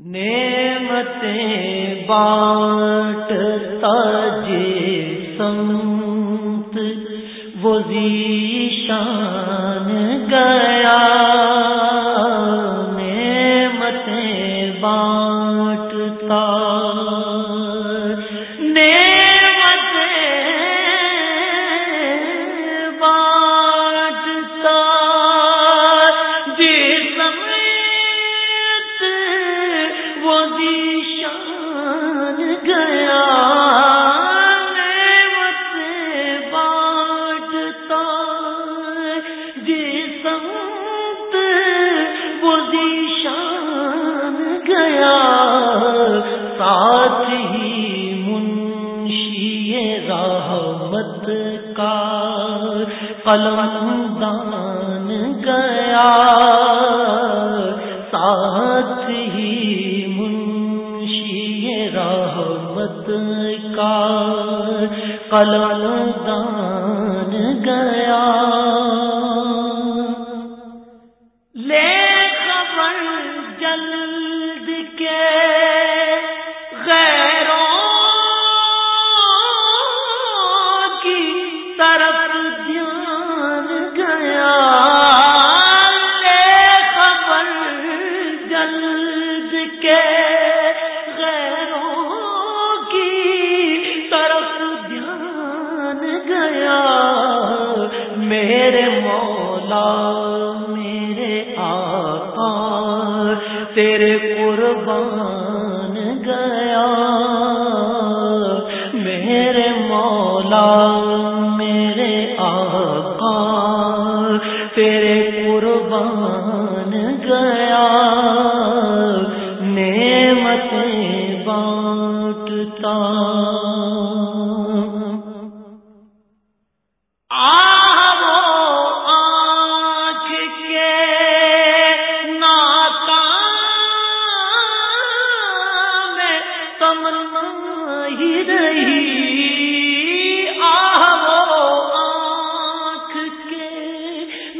نعمتیں بانٹتا تاج سنت وہ شان کا قلم دان گیا ساتھ ہی منشی رحمت کا قلم دان گیا۔ قربان گیا۔ میرے مولا میرے آقا تیرے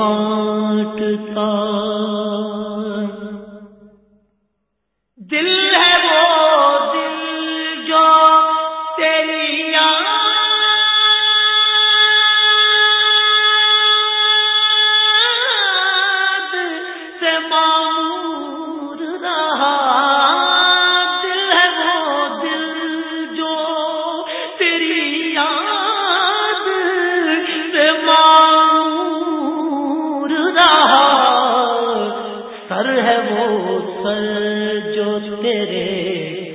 بانٹتا وہ سر جو تیرے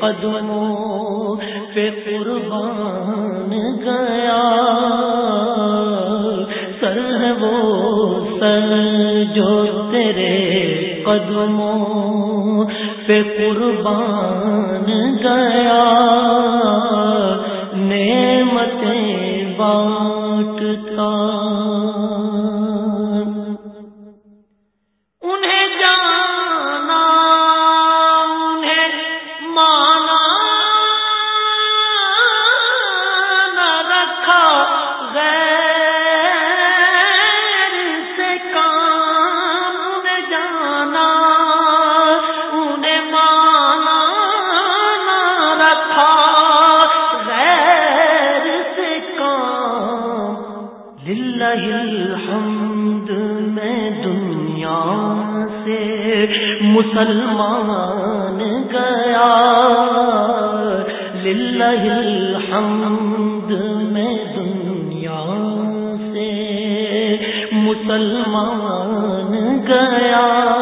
قدموں پہ قربان گیا۔ سر ہے وہ سر جو تیرے قدموں پہ قربان گیا۔ نعمتیں بانٹتا الحمد میں دنیا سے مسلمان گیا۔ للہ الحمد میں دنیا سے مسلمان گیا۔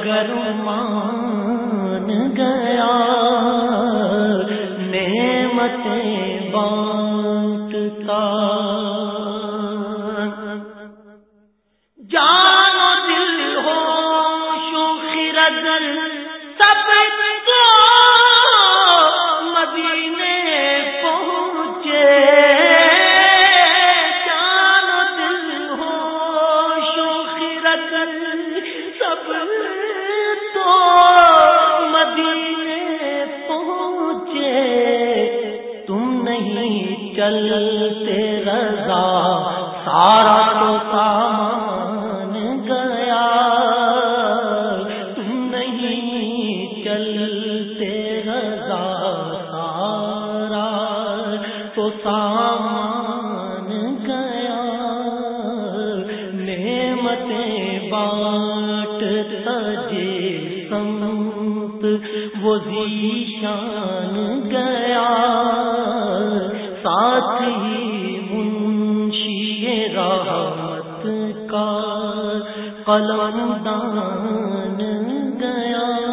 مگر مان گیا نعمتیں بانٹتا۔ چلتے رضا، سارا تو سامان گیا۔ تم نہیں چلتے رضا، سارا تو سامان گیا۔ نعمتیں بانٹ تجے سمت، وہ شان گیا۔ ساتھ ہی منشی رحمت کا قلم دان گیا۔